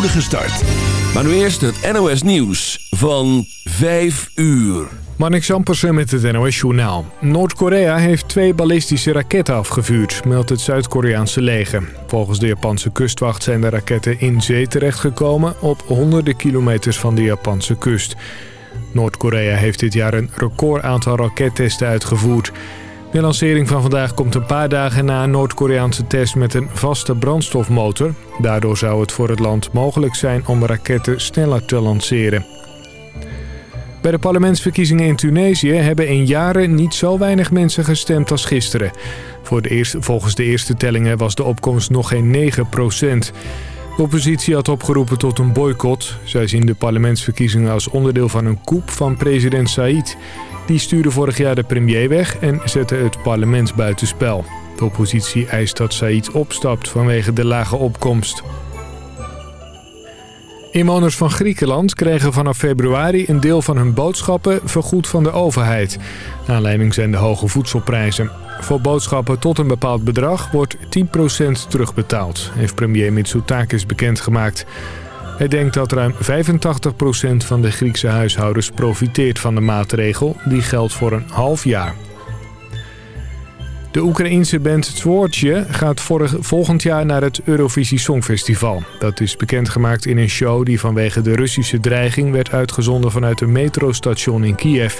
start. Maar nu eerst het NOS Nieuws van 5 uur. Marnik Zampersen met het NOS Journaal. Noord-Korea heeft twee ballistische raketten afgevuurd, meldt het Zuid-Koreaanse leger. Volgens de Japanse kustwacht zijn de raketten in zee terechtgekomen... op honderden kilometers van de Japanse kust. Noord-Korea heeft dit jaar een record aantal rakettesten uitgevoerd... De lancering van vandaag komt een paar dagen na een Noord-Koreaanse test met een vaste brandstofmotor. Daardoor zou het voor het land mogelijk zijn om raketten sneller te lanceren. Bij de parlementsverkiezingen in Tunesië hebben in jaren niet zo weinig mensen gestemd als gisteren. Voor de eerste, volgens de eerste tellingen was de opkomst nog geen 9 procent. De oppositie had opgeroepen tot een boycott. Zij zien de parlementsverkiezingen als onderdeel van een coup van president Said... Die stuurde vorig jaar de premier weg en zette het parlement buitenspel. De oppositie eist dat Said opstapt vanwege de lage opkomst. Inwoners van Griekenland kregen vanaf februari een deel van hun boodschappen vergoed van de overheid. Aanleiding zijn de hoge voedselprijzen. Voor boodschappen tot een bepaald bedrag wordt 10% terugbetaald, heeft premier Mitsotakis bekendgemaakt. Hij denkt dat ruim 85% van de Griekse huishoudens profiteert van de maatregel. Die geldt voor een half jaar. De Oekraïense band Zwoordje gaat vorig, volgend jaar naar het Eurovisie Songfestival. Dat is bekendgemaakt in een show die vanwege de Russische dreiging werd uitgezonden vanuit een metrostation in Kiev.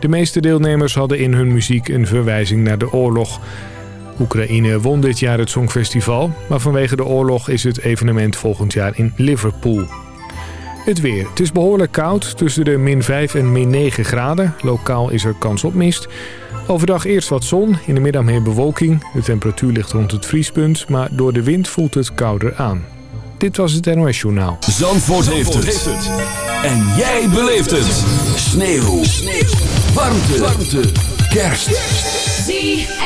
De meeste deelnemers hadden in hun muziek een verwijzing naar de oorlog. Oekraïne won dit jaar het Songfestival, maar vanwege de oorlog is het evenement volgend jaar in Liverpool. Het weer. Het is behoorlijk koud, tussen de min 5 en min 9 graden. Lokaal is er kans op mist. Overdag eerst wat zon, in de middag meer bewolking. De temperatuur ligt rond het vriespunt, maar door de wind voelt het kouder aan. Dit was het NOS Journaal. Zandvoort, heeft, het. En jij beleeft het. Sneeuw. Sneeuw. Warmte. Warmte. Kerst. ZFM.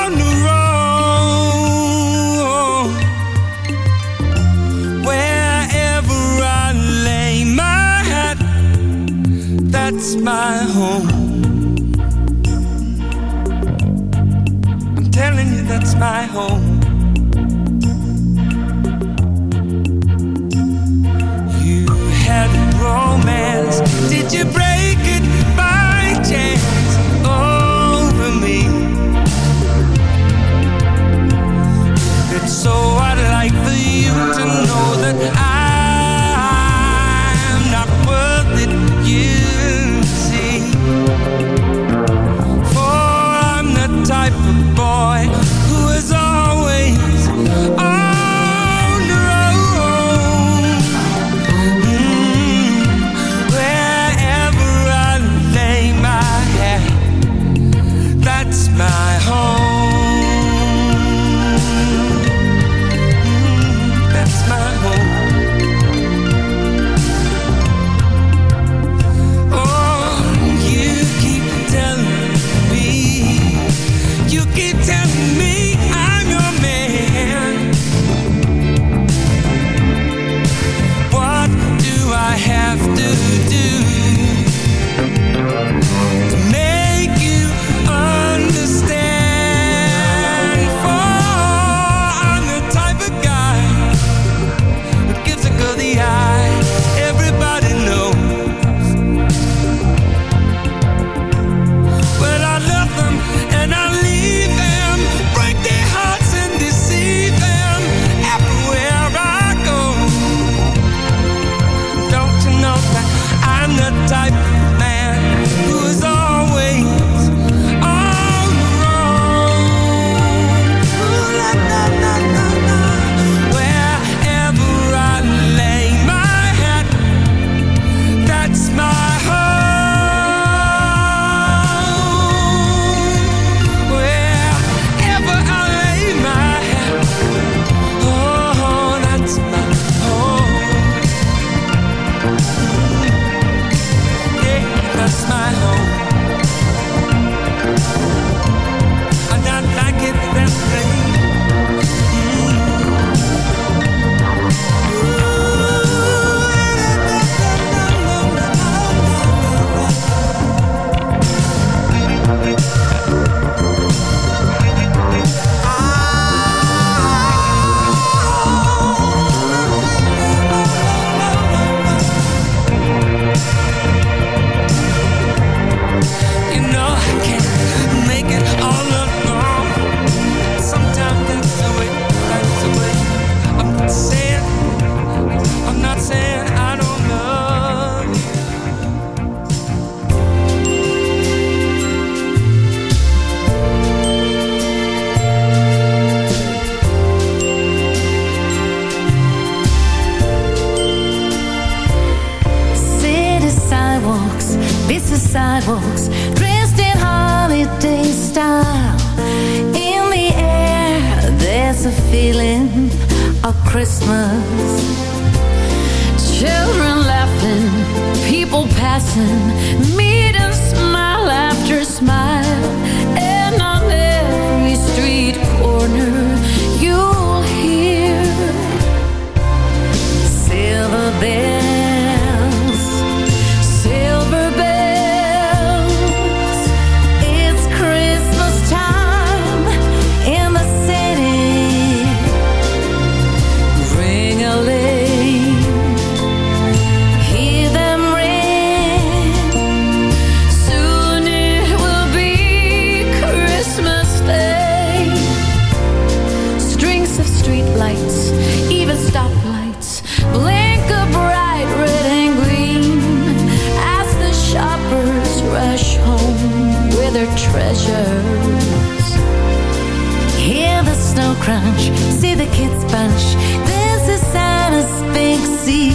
my home. You had romance, did you their treasures. Hear the snow crunch, see the kids bunch. This is Santa's of big sea.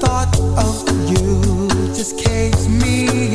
Thought of you. Just caves me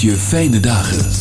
je fijne dagen.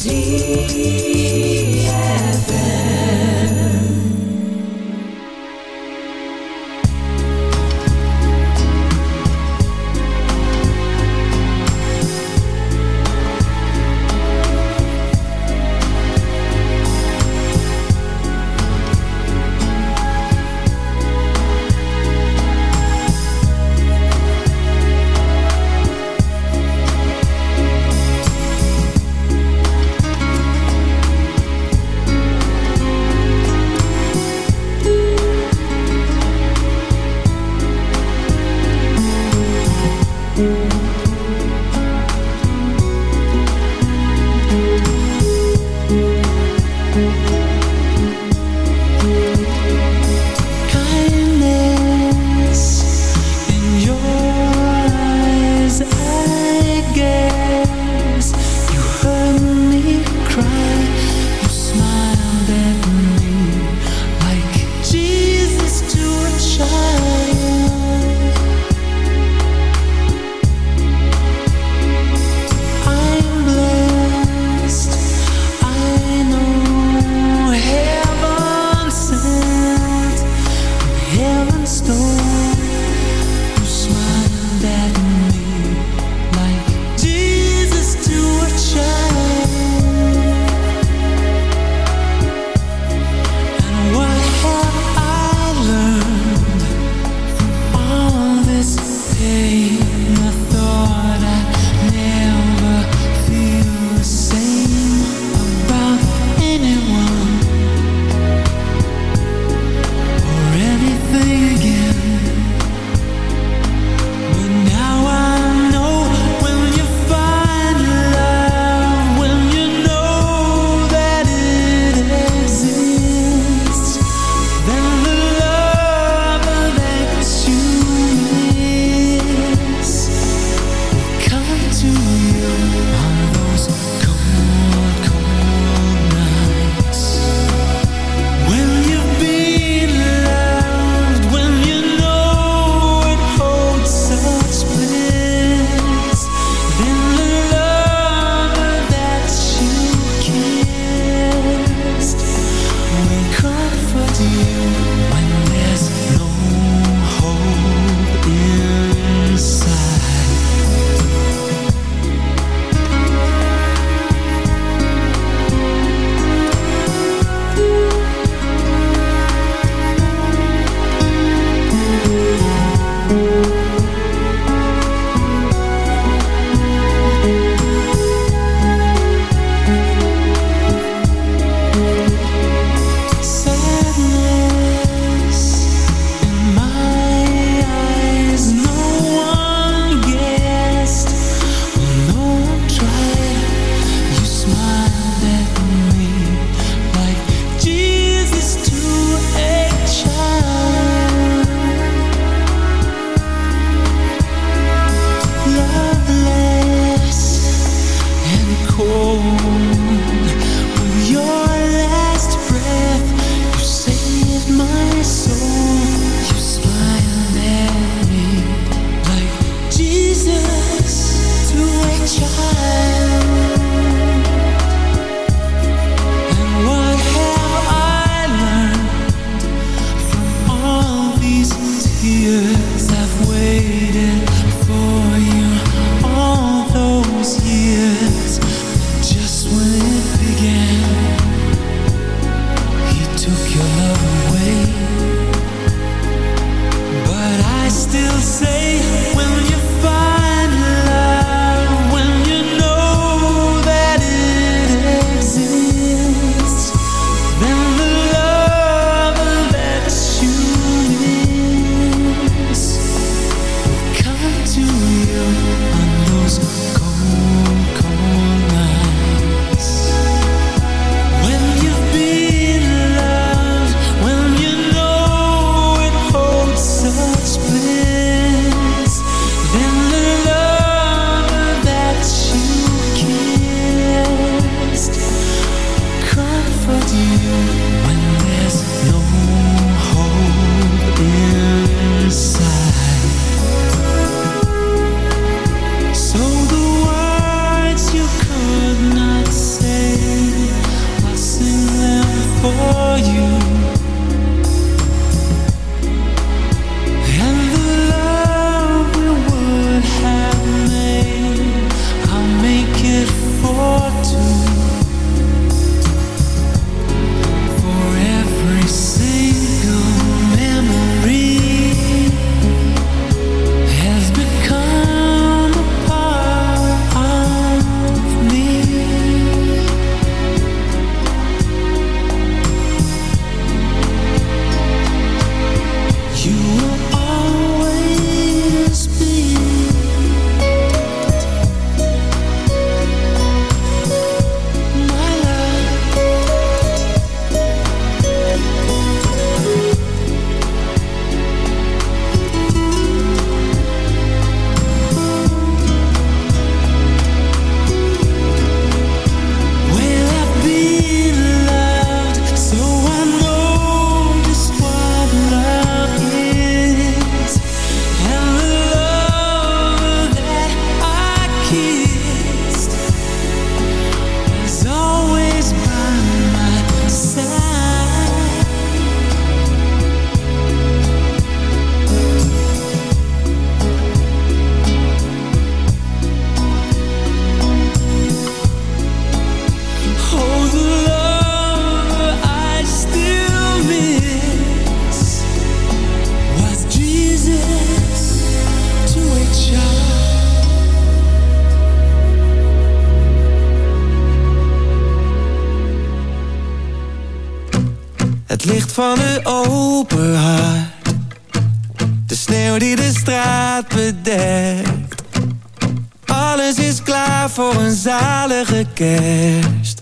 zalige kerst.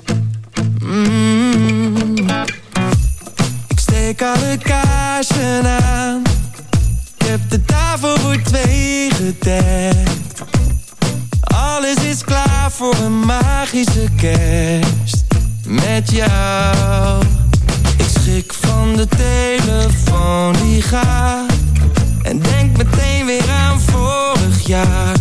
Mm. Ik steek alle kaarsen aan. Ik heb de tafel voor twee gedekt. Alles is klaar voor een magische kerst. Met jou. Ik schrik van de telefoon die gaat. En denk meteen weer aan vorig jaar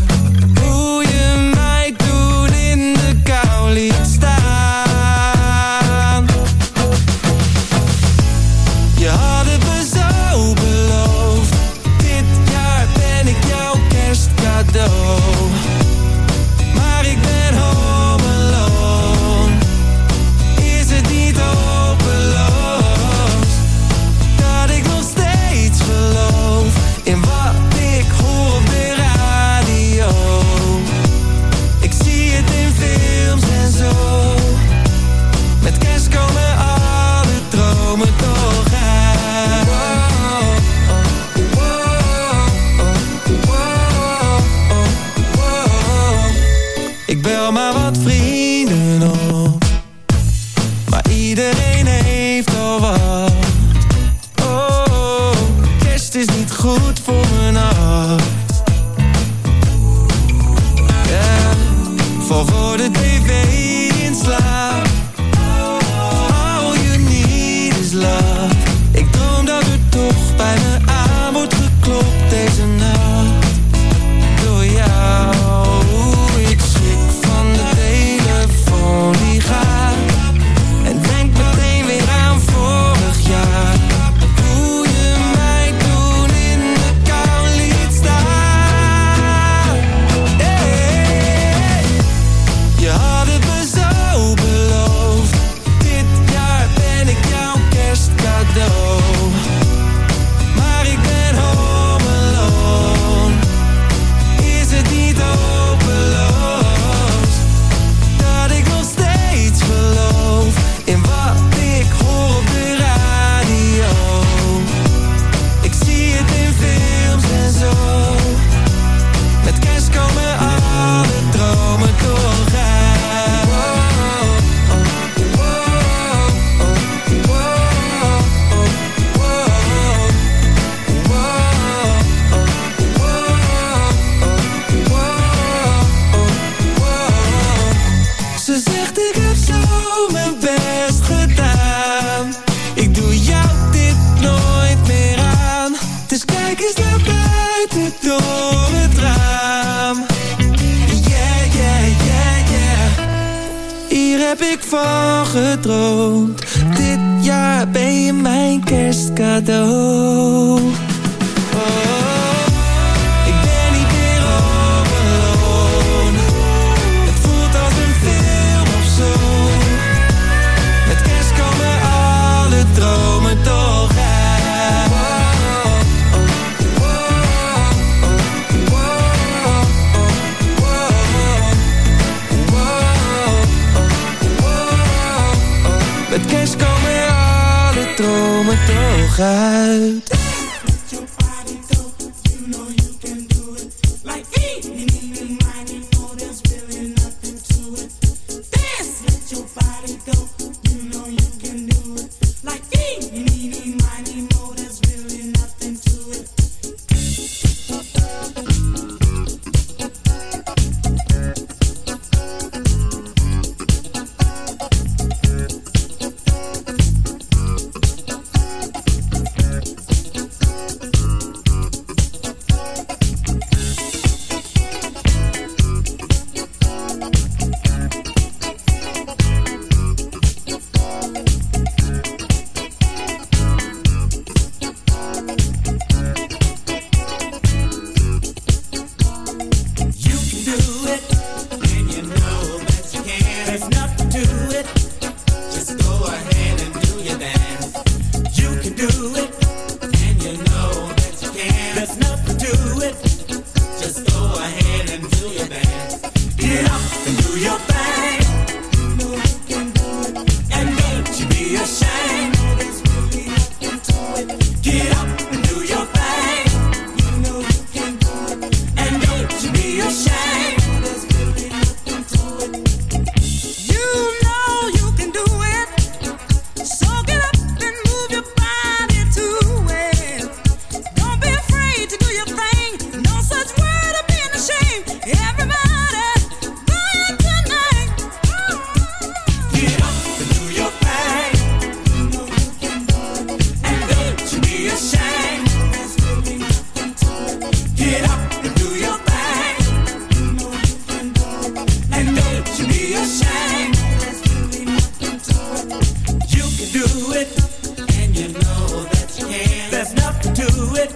it.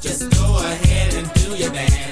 Just go ahead and do your dance.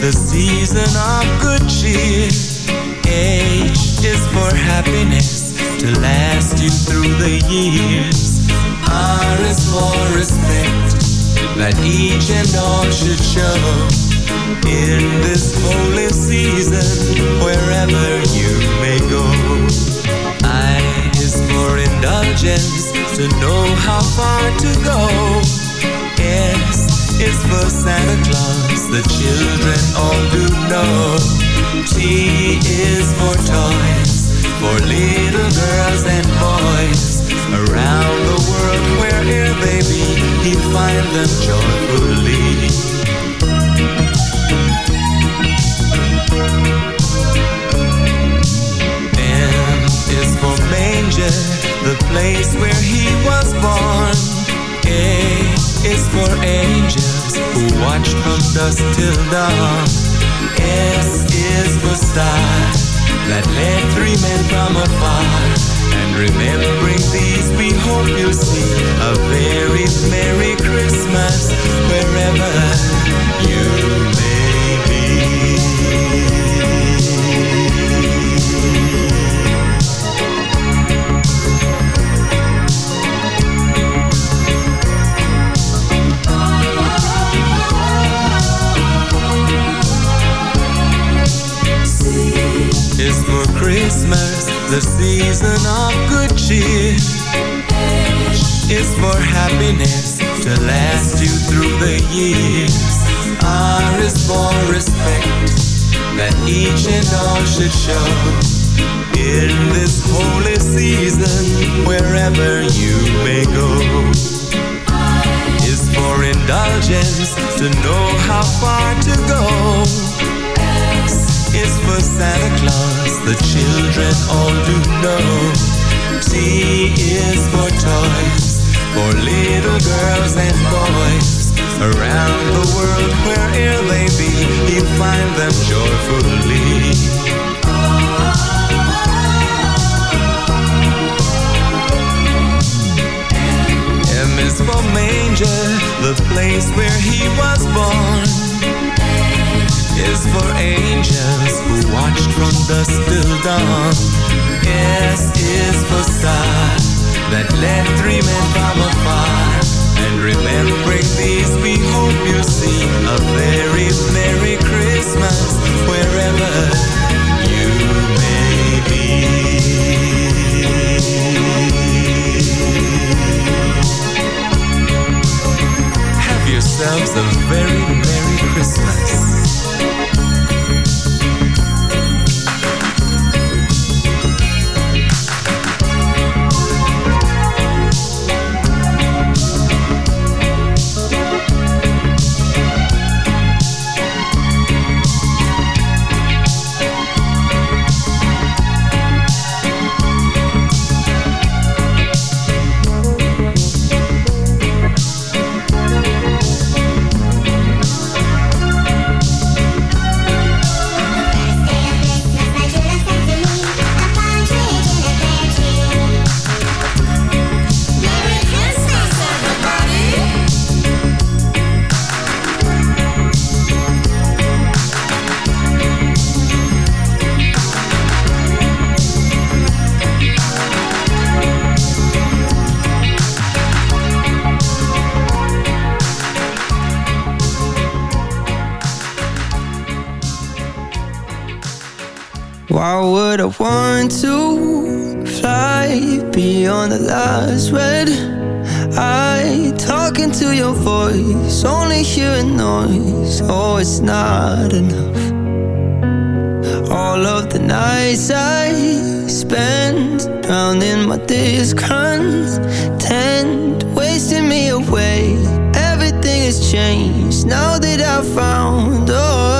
the season of good cheer. H is for happiness to last you through the years. R is for respect that each and all should show in this dawn. S is star that led three men from afar. And remembering these, we hope you'll see a to know how far to go S is for Santa Claus, the children all do know. T is for toys, for little girls and boys. Around the world, wherever they be, you find them joyfully. M is for manger, the place where he was born is for angels who watched from dusk till dawn. S is for star that led three men from afar. And remembering these, we hope you see a very Merry Christmas wherever you may be. Have yourselves a very Merry Christmas. Why would I want to fly beyond the last red eye? Talking to your voice, only hearing noise. Oh, it's not enough. All of the nights I spent drowning my discontent, wasting me away. Everything has changed now that I found us.